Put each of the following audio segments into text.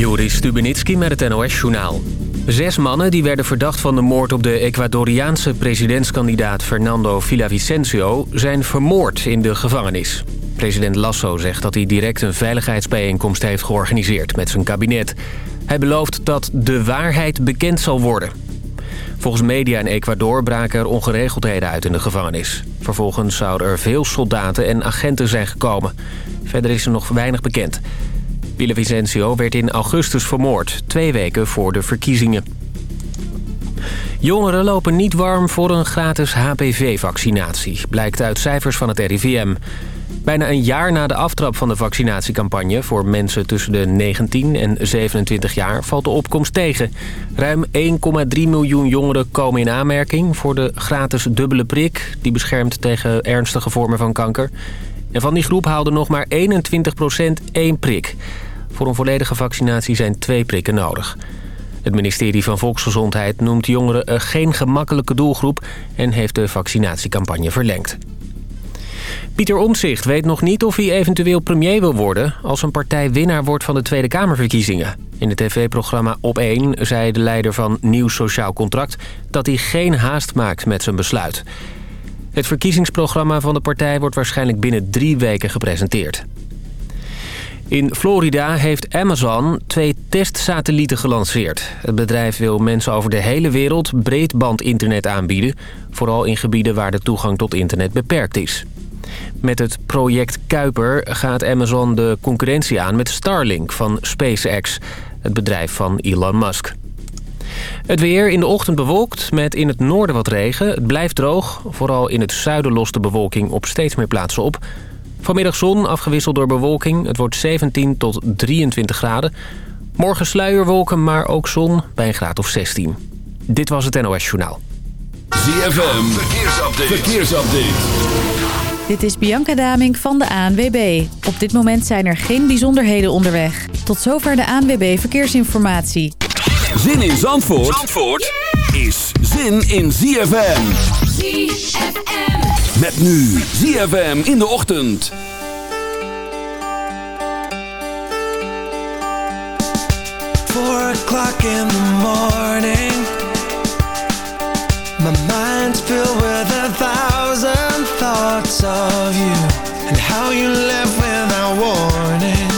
Joris Stubenitski met het NOS-journaal. Zes mannen die werden verdacht van de moord op de Ecuadoriaanse presidentskandidaat Fernando Villavicencio zijn vermoord in de gevangenis. President Lasso zegt dat hij direct een veiligheidsbijeenkomst heeft georganiseerd met zijn kabinet. Hij belooft dat de waarheid bekend zal worden. Volgens media in Ecuador braken er ongeregeldheden uit in de gevangenis. Vervolgens zouden er veel soldaten en agenten zijn gekomen. Verder is er nog weinig bekend. Vicencio werd in augustus vermoord, twee weken voor de verkiezingen. Jongeren lopen niet warm voor een gratis HPV-vaccinatie, blijkt uit cijfers van het RIVM. Bijna een jaar na de aftrap van de vaccinatiecampagne... voor mensen tussen de 19 en 27 jaar valt de opkomst tegen. Ruim 1,3 miljoen jongeren komen in aanmerking voor de gratis dubbele prik... die beschermt tegen ernstige vormen van kanker. En van die groep haalde nog maar 21% één prik. Voor een volledige vaccinatie zijn twee prikken nodig. Het ministerie van Volksgezondheid noemt jongeren een geen gemakkelijke doelgroep... en heeft de vaccinatiecampagne verlengd. Pieter Omtzigt weet nog niet of hij eventueel premier wil worden... als een partij winnaar wordt van de Tweede Kamerverkiezingen. In het tv-programma Op1 zei de leider van Nieuw Sociaal Contract... dat hij geen haast maakt met zijn besluit. Het verkiezingsprogramma van de partij wordt waarschijnlijk binnen drie weken gepresenteerd. In Florida heeft Amazon twee testsatellieten gelanceerd. Het bedrijf wil mensen over de hele wereld breedbandinternet aanbieden... vooral in gebieden waar de toegang tot internet beperkt is. Met het project Kuiper gaat Amazon de concurrentie aan met Starlink van SpaceX... het bedrijf van Elon Musk. Het weer in de ochtend bewolkt met in het noorden wat regen. Het blijft droog. Vooral in het zuiden lost de bewolking op steeds meer plaatsen op... Vanmiddag zon, afgewisseld door bewolking. Het wordt 17 tot 23 graden. Morgen sluierwolken, maar ook zon bij een graad of 16. Dit was het NOS Journaal. ZFM, verkeersupdate. verkeersupdate. Dit is Bianca Daming van de ANWB. Op dit moment zijn er geen bijzonderheden onderweg. Tot zover de ANWB Verkeersinformatie. Zin in Zandvoort, Zandvoort is zin in ZFM. ZFM. Met nu ZFM in de ochtend. Four o'clock in the morning. My mind's filled with a thousand thoughts of you And how you left without warning.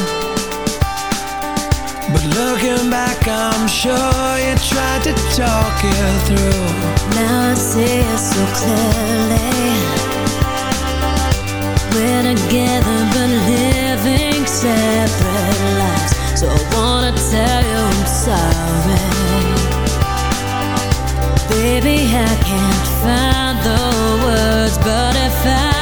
But looking back I'm sure you tried to talk it through. Now I see it so clearly we're together but living separate lives. So I wanna tell you I'm sorry. Baby, I can't find the words But if I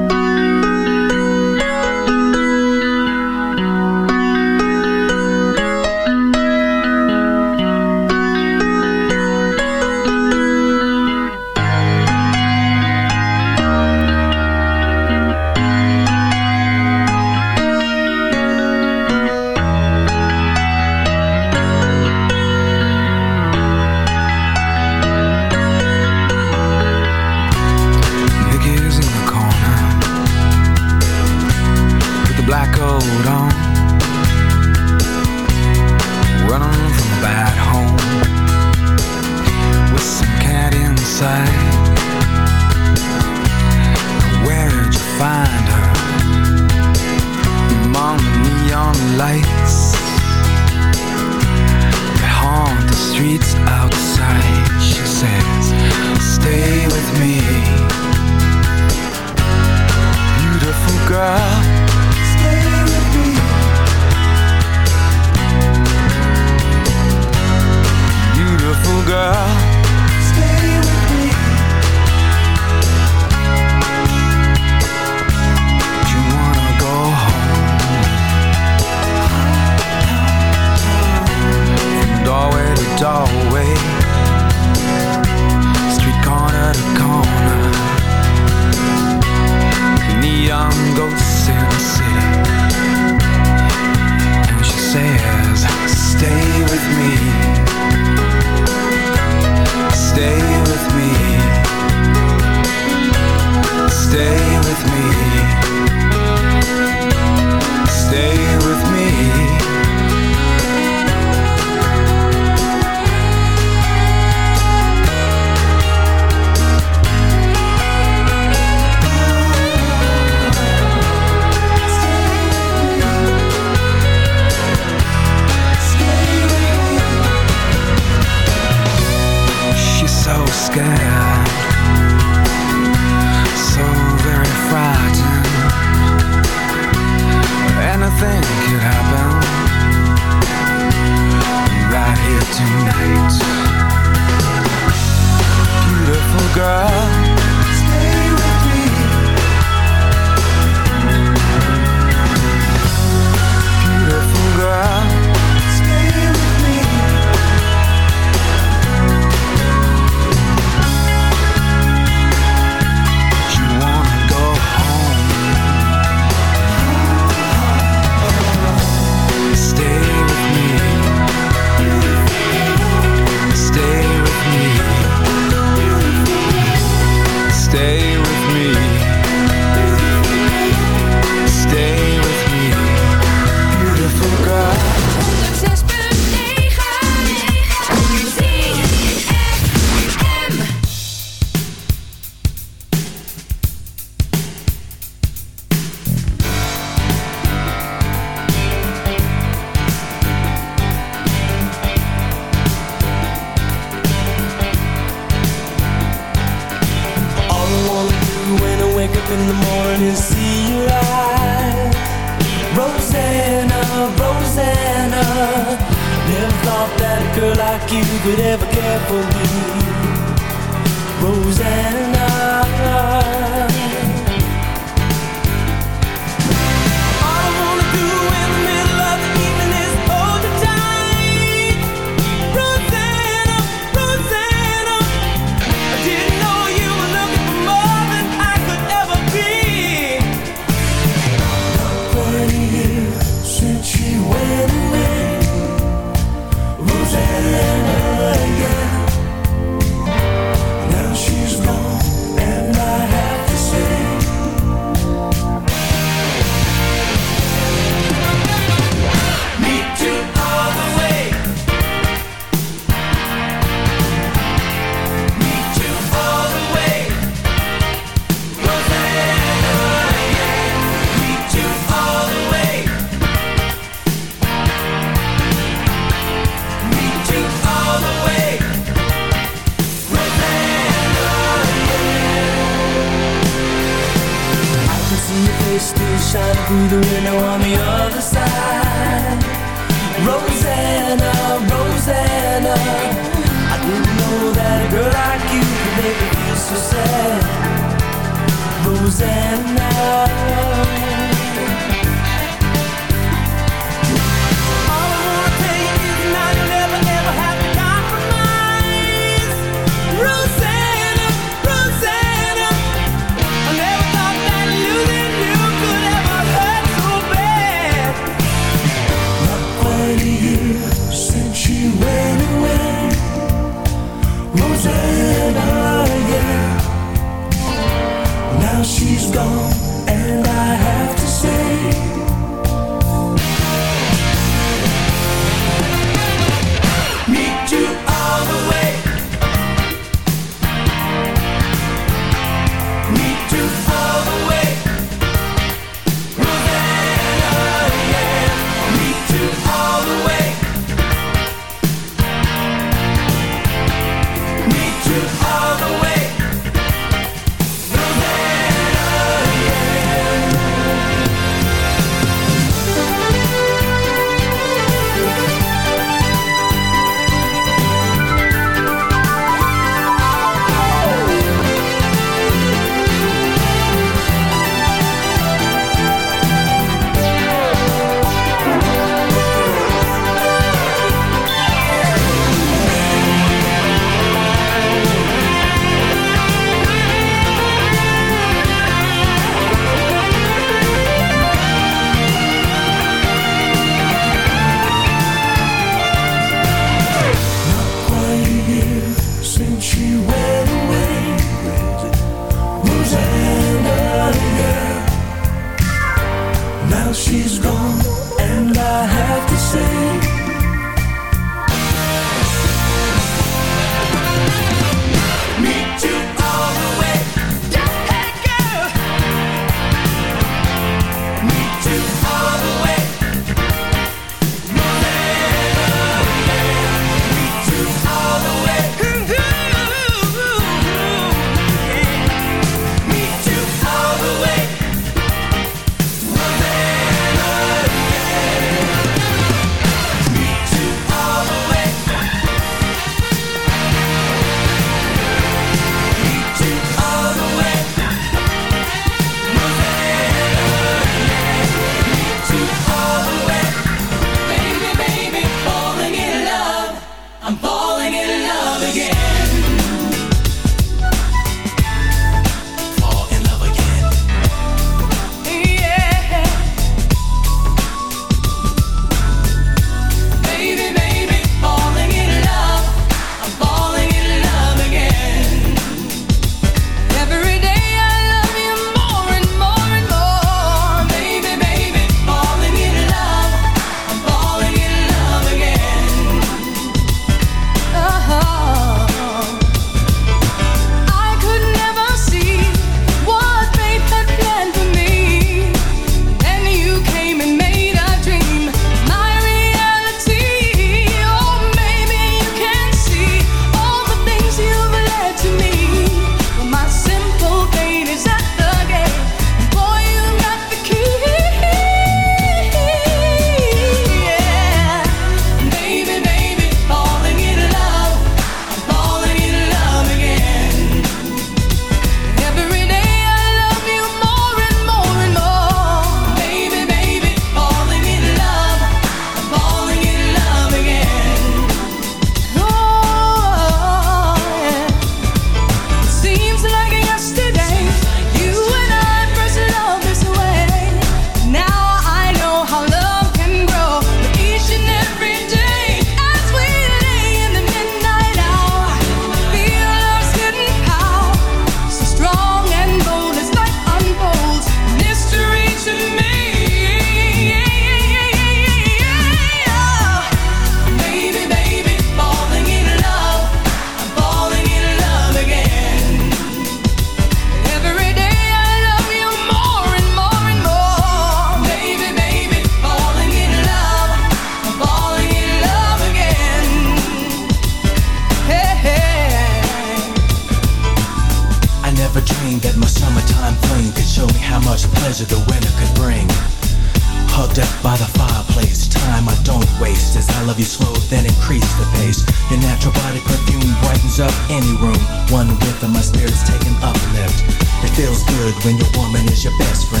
up any room, one with of my spirits taking uplift. It feels good when your woman is your best friend.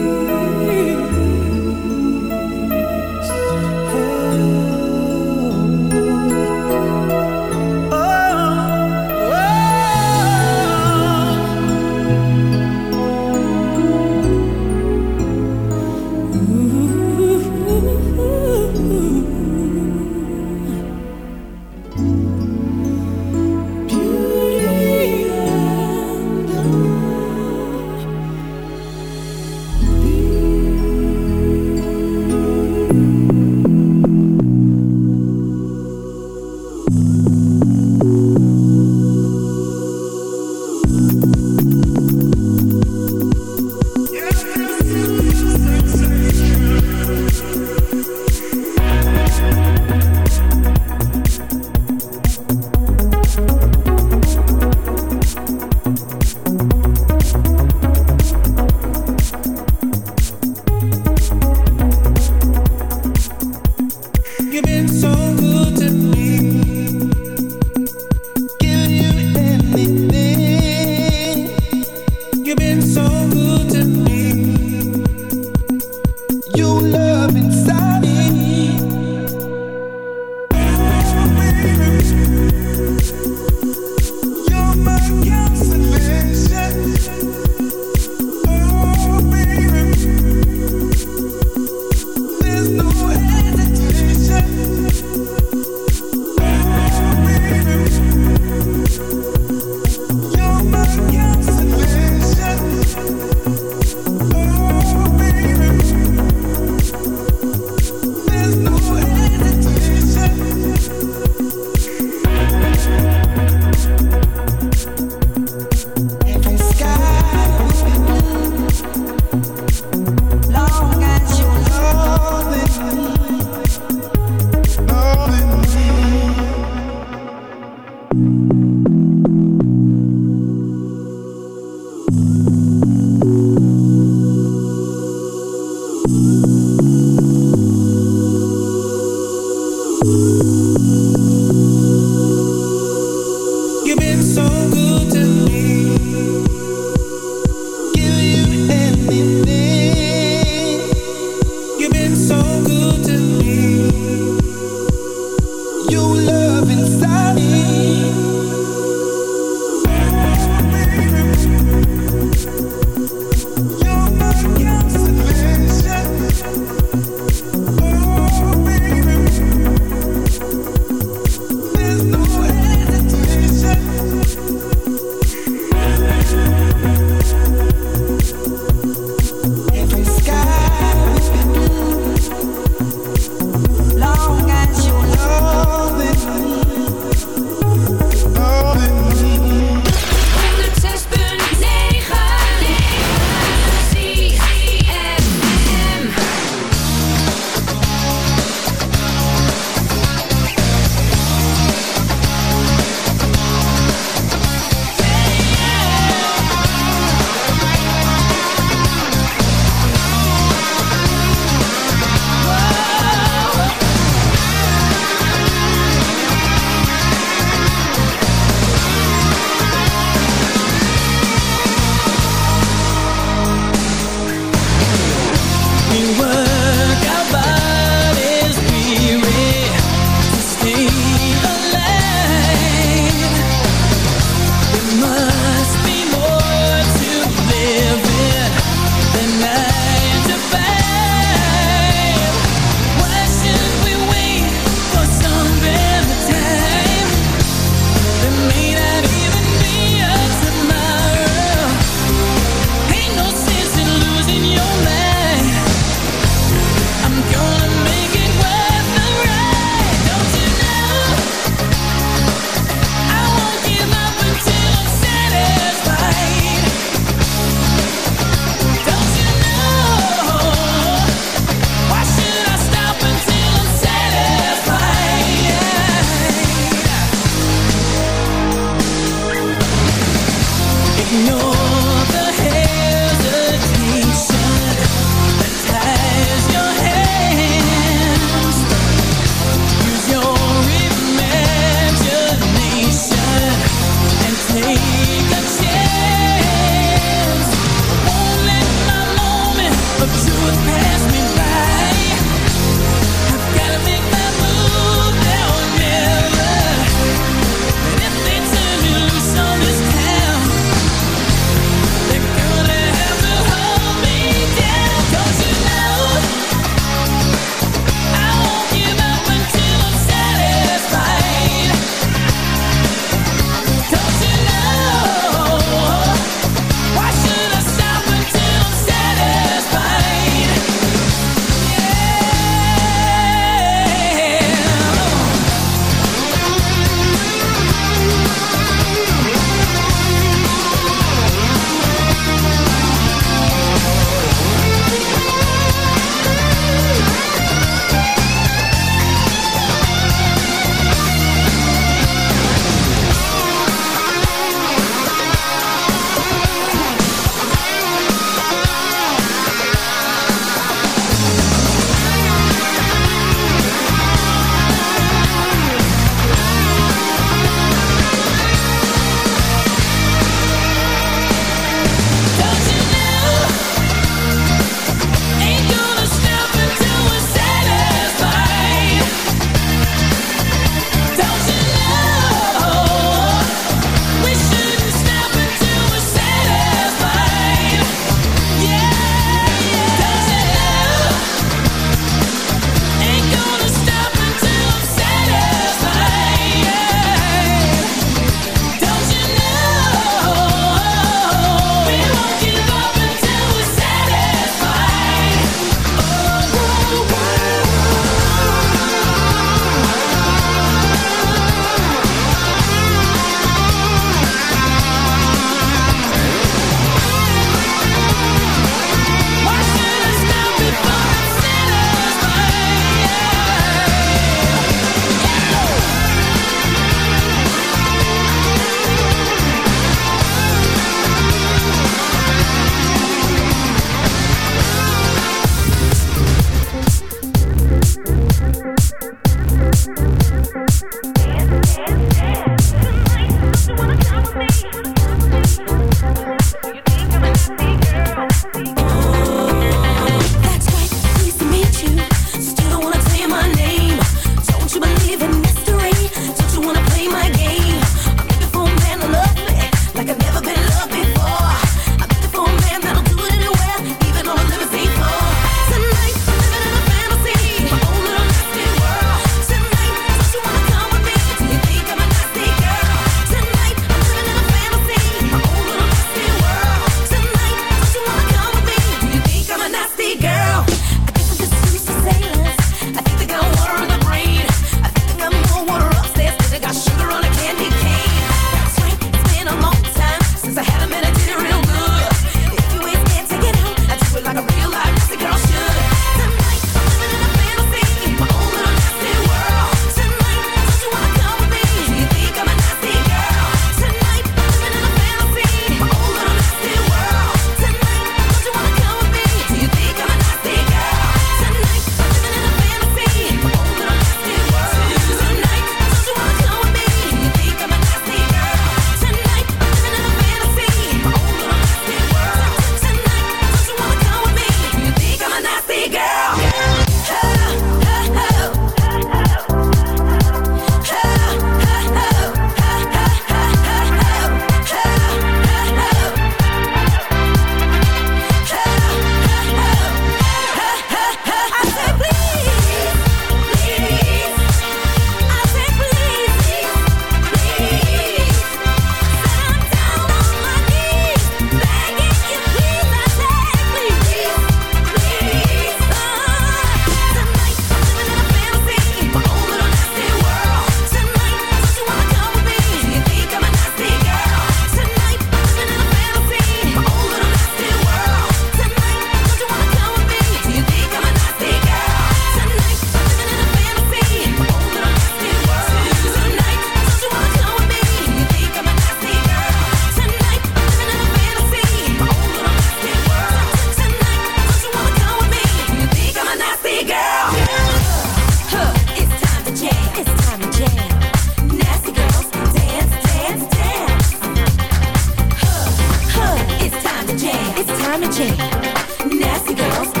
Nasty girls.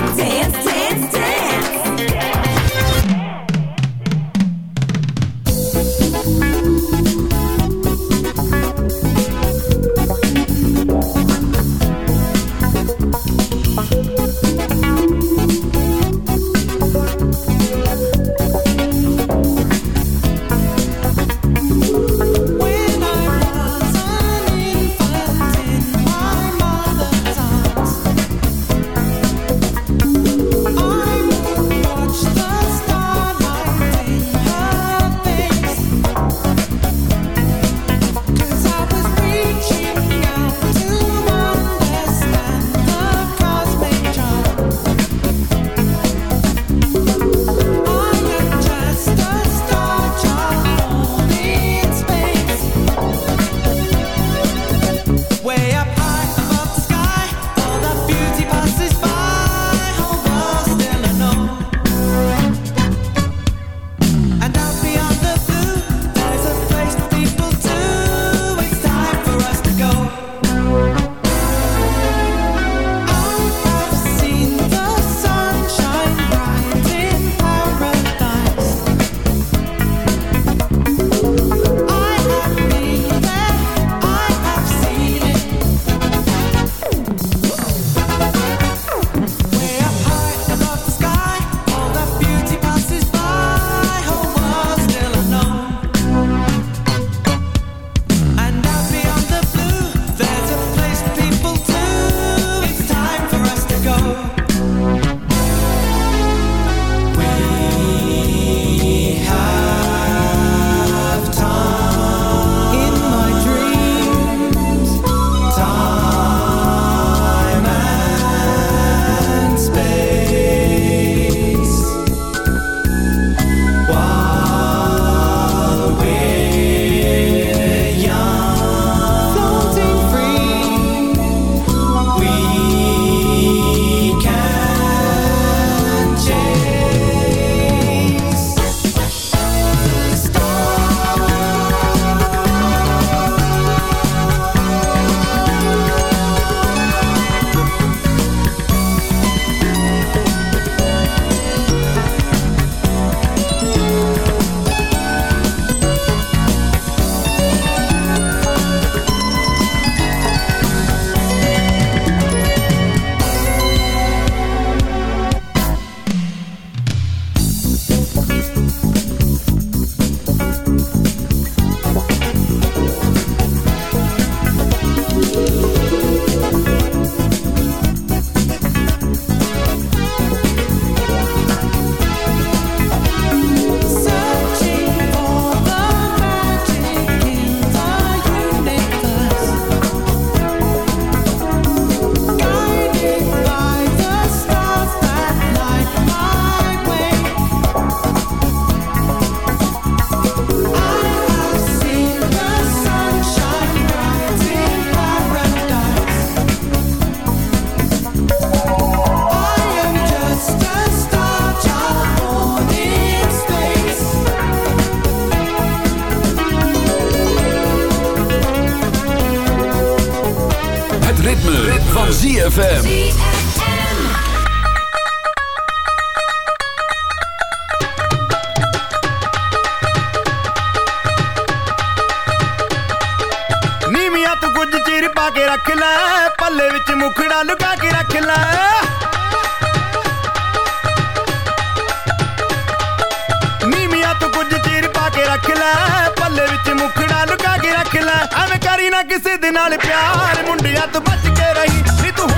ਰੱਖ ਲੈ ਪੱਲੇ ਵਿੱਚ ਮੁਖੜਾ ਲੁਕਾ ਕੇ ਰੱਖ ਲੈ ਨੀਮੀਆਂ ਤੋਂ ਕੁਝ ਚੀਰ ਪਾ ਕੇ ਰੱਖ ਲੈ ਪੱਲੇ ਵਿੱਚ ਮੁਖੜਾ ਲੁਕਾ ਕੇ ਰੱਖ ਲੈ ਐਵੇਂ ਕਰੀ ਨਾ ਕਿਸੇ ਦੇ ਨਾਲ ਪਿਆਰ ਮੁੰਡਿਆਂ ਤੋਂ ਬਚ ਕੇ ਰਹੀ ਨੀ ਤੂੰ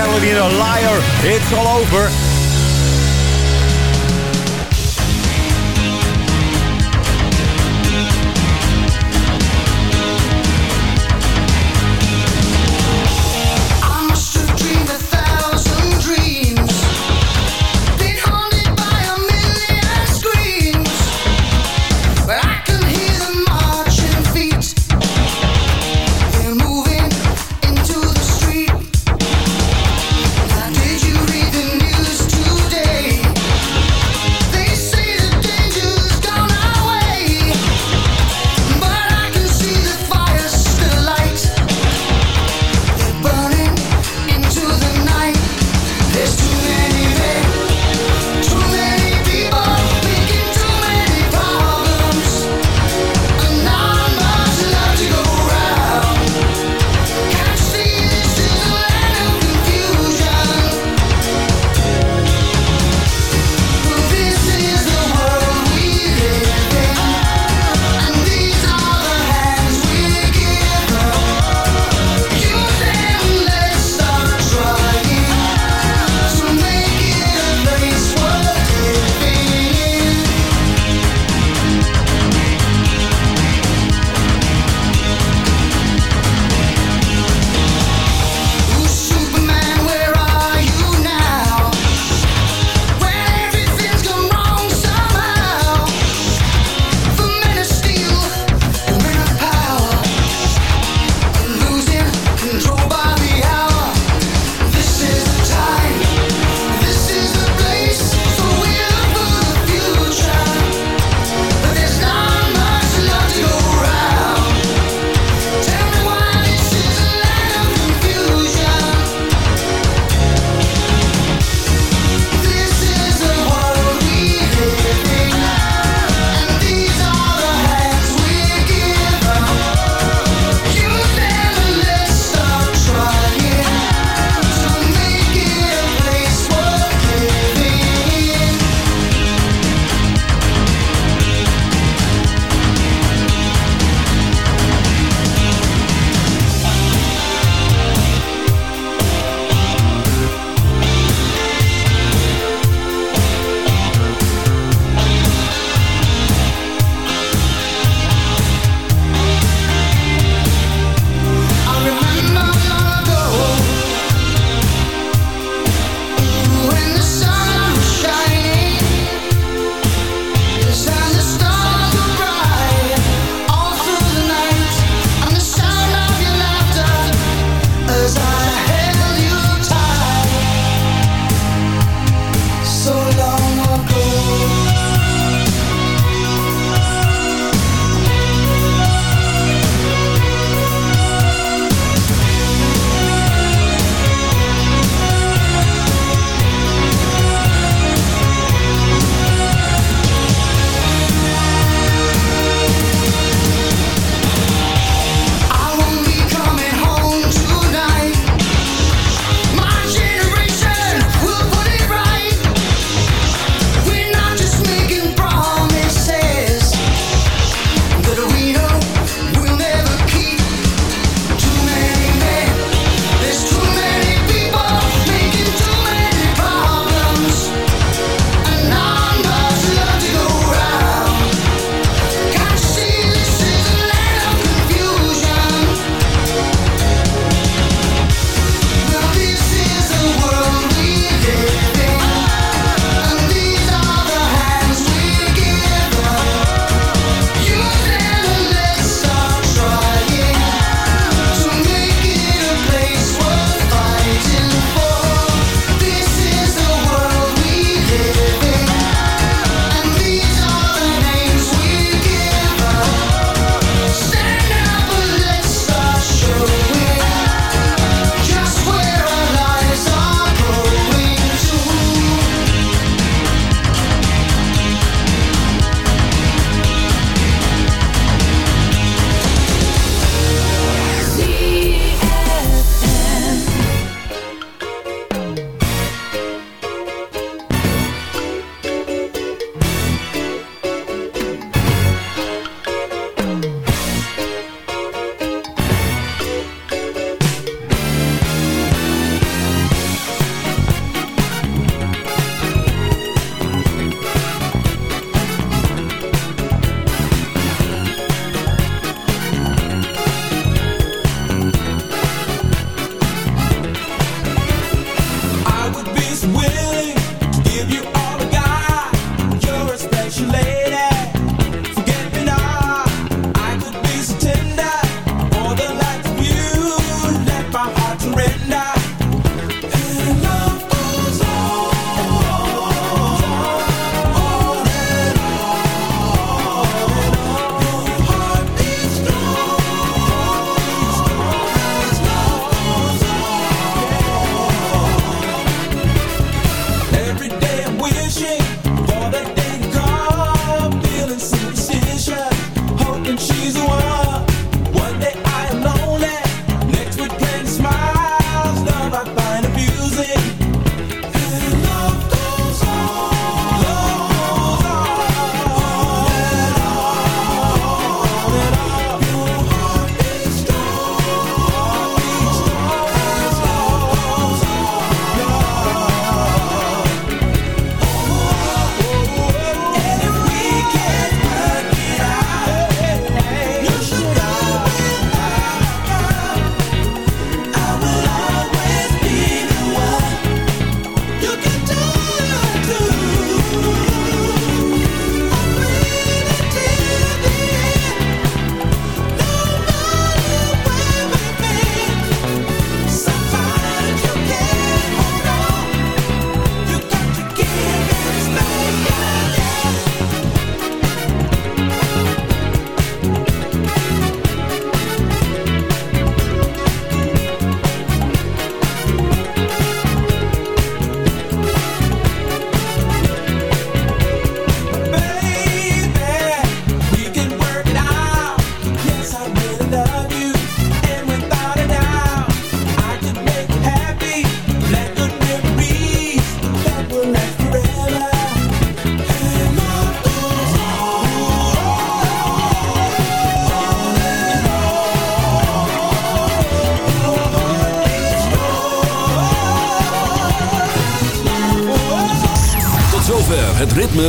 Catalina